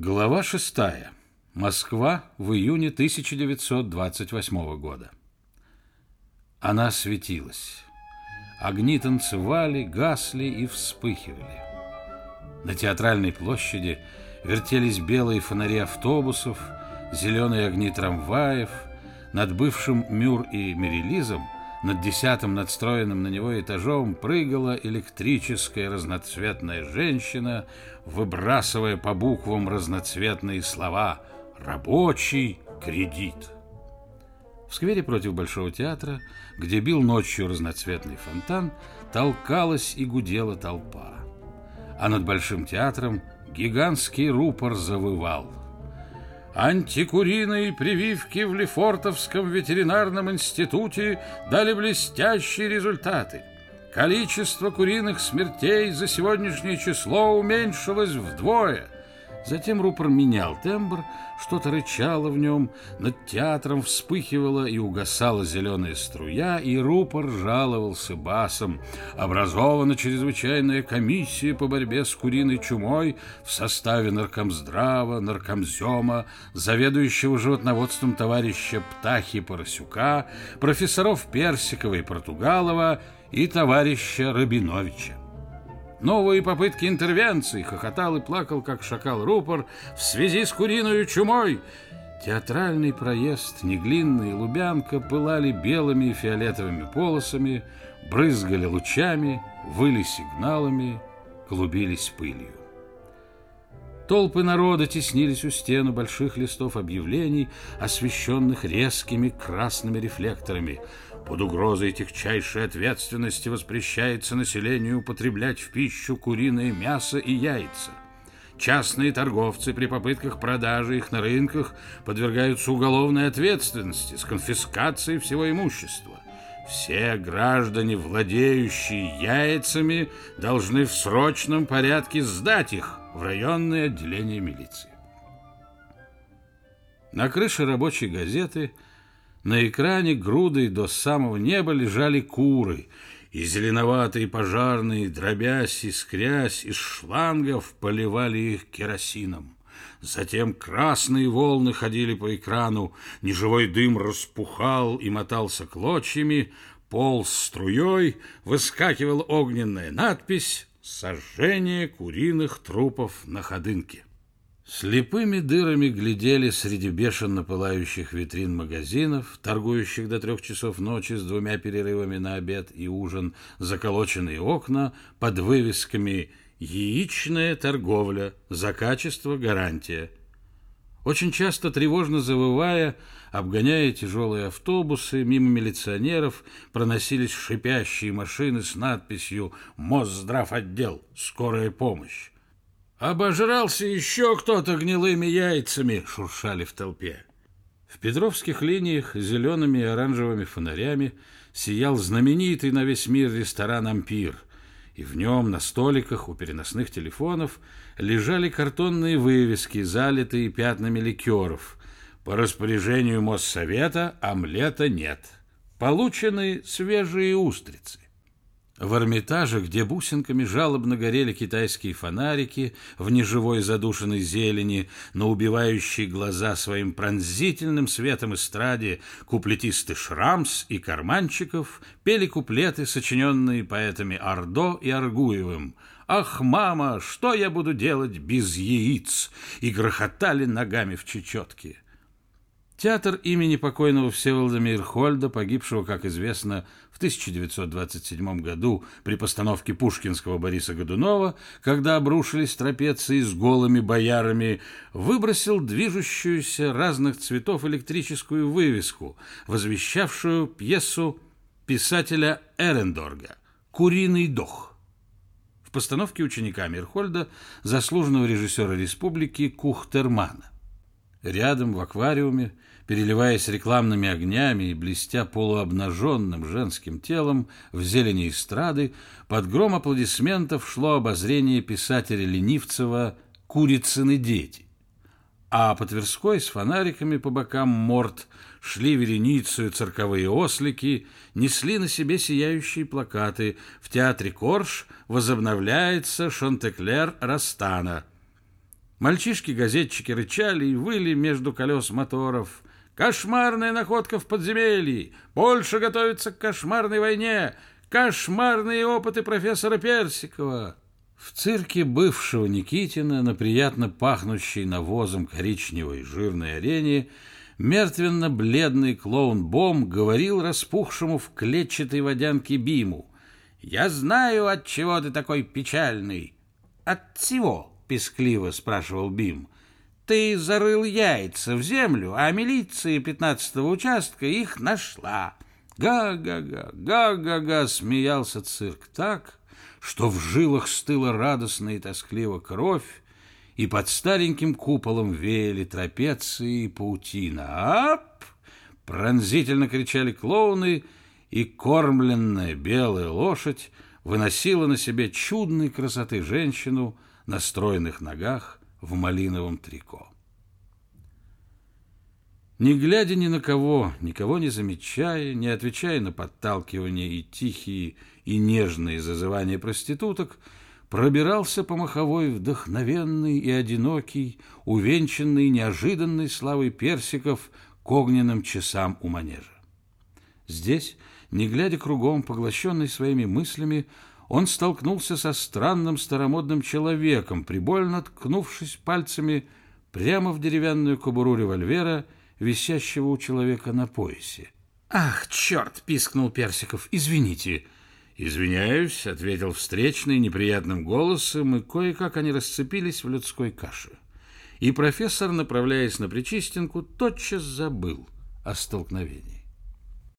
Глава шестая. Москва в июне 1928 года. Она светилась. Огни танцевали, гасли и вспыхивали. На театральной площади вертелись белые фонари автобусов, зеленые огни трамваев. Над бывшим Мюр и Мерилизом – над десятым надстроенным на него этажом прыгала электрическая разноцветная женщина, выбрасывая по буквам разноцветные слова «рабочий кредит». В сквере против Большого театра, где бил ночью разноцветный фонтан, толкалась и гудела толпа. А над Большим театром гигантский рупор завывал – Антикуриные прививки в Лефортовском ветеринарном институте дали блестящие результаты. Количество куриных смертей за сегодняшнее число уменьшилось вдвое – Затем рупор менял тембр, что-то рычало в нем, над театром вспыхивала и угасала зеленая струя, и рупор жаловался басом. Образована чрезвычайная комиссия по борьбе с куриной чумой в составе наркомздрава, наркомзема, заведующего животноводством товарища Птахи Поросюка, профессоров Персикова и Португалова и товарища Рабиновича. Новые попытки интервенции, хохотал и плакал, как шакал рупор, в связи с куриной чумой. Театральный проезд, Неглинная и Лубянка пылали белыми и фиолетовыми полосами, брызгали лучами, выли сигналами, клубились пылью. Толпы народа теснились у стены больших листов объявлений, освещенных резкими красными рефлекторами. Под угрозой тягчайшей ответственности воспрещается населению употреблять в пищу куриное мясо и яйца. Частные торговцы при попытках продажи их на рынках подвергаются уголовной ответственности с конфискацией всего имущества. Все граждане, владеющие яйцами, должны в срочном порядке сдать их в районное отделение милиции. На крыше рабочей газеты на экране грудой до самого неба лежали куры, и зеленоватые пожарные, дробясь, и искрясь, из шлангов поливали их керосином. Затем красные волны ходили по экрану, неживой дым распухал и мотался клочьями, пол струей, выскакивала огненная надпись «Сожжение куриных трупов на ходынке». Слепыми дырами глядели среди бешено пылающих витрин магазинов, торгующих до трех часов ночи с двумя перерывами на обед и ужин, заколоченные окна под вывесками Яичная торговля, за качество гарантия. Очень часто тревожно завывая, обгоняя тяжелые автобусы, мимо милиционеров проносились шипящие машины с надписью «Мосздравотдел. Скорая помощь». «Обожрался еще кто-то гнилыми яйцами!» — шуршали в толпе. В Петровских линиях зелеными и оранжевыми фонарями сиял знаменитый на весь мир ресторан «Ампир», и в нем на столиках у переносных телефонов лежали картонные вывески, залитые пятнами ликеров. По распоряжению Моссовета омлета нет. Получены свежие устрицы. В Эрмитаже, где бусинками жалобно горели китайские фонарики в неживой задушенной зелени, на убивающие глаза своим пронзительным светом эстраде куплетисты Шрамс и Карманчиков пели куплеты, сочиненные поэтами Ордо и Аргуевым «Ах, мама, что я буду делать без яиц?» и грохотали ногами в чечетке. Театр имени покойного Всеволода Мейрхольда, погибшего, как известно, в 1927 году при постановке пушкинского Бориса Годунова, когда обрушились трапеции с голыми боярами, выбросил движущуюся разных цветов электрическую вывеску, возвещавшую пьесу писателя Эрендорга «Куриный дох». В постановке ученика Мирхольда, заслуженного режиссера республики Кухтермана. Рядом в аквариуме, переливаясь рекламными огнями и блестя полуобнаженным женским телом в зелени эстрады, под гром аплодисментов шло обозрение писателя Ленивцева «Курицыны дети». А по Тверской с фонариками по бокам морд шли вереницею цирковые ослики, несли на себе сияющие плакаты «В театре Корж возобновляется Шантеклер Растана», Мальчишки-газетчики рычали и выли между колес моторов. «Кошмарная находка в подземелье! Больше готовится к кошмарной войне! Кошмарные опыты профессора Персикова!» В цирке бывшего Никитина на приятно пахнущей навозом коричневой жирной арене мертвенно-бледный клоун Бом говорил распухшему в клетчатой водянке Биму. «Я знаю, от чего ты такой печальный». «От всего?» — пескливо спрашивал Бим. «Ты зарыл яйца в землю, а милиция пятнадцатого участка их нашла». «Га-га-га, га-га-га!» — смеялся цирк так, что в жилах стыла радостно и тоскливо кровь, и под стареньким куполом веяли трапеции и паутина. «Ап!» — пронзительно кричали клоуны, и кормленная белая лошадь выносила на себе чудной красоты женщину на стройных ногах в малиновом трико. Не глядя ни на кого, никого не замечая, не отвечая на подталкивания и тихие и нежные зазывания проституток, пробирался по маховой вдохновенный и одинокий, увенчанный неожиданной славой персиков к огненным часам у манежа. Здесь, не глядя кругом, поглощенный своими мыслями, он столкнулся со странным старомодным человеком, прибольно ткнувшись пальцами прямо в деревянную кобуру револьвера — висящего у человека на поясе. «Ах, черт!» — пискнул Персиков. «Извините». «Извиняюсь», — ответил встречный неприятным голосом, и кое-как они расцепились в людской каше. И профессор, направляясь на Причистенку, тотчас забыл о столкновении.